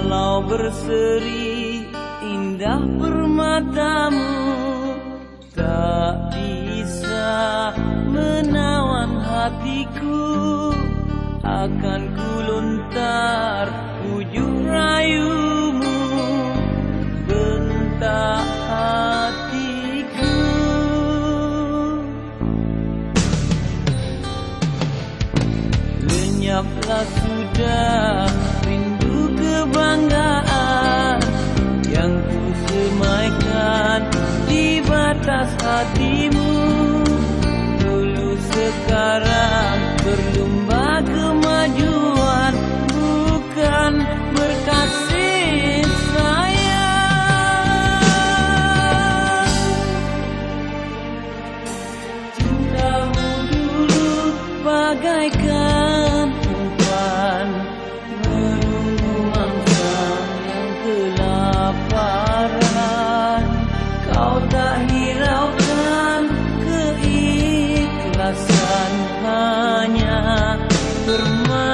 walau berseri indah permatamu tak bisa menawan hatiku. Akan kuluntar ujung rayumu bentak hatiku. Lenyaplah sudah bermain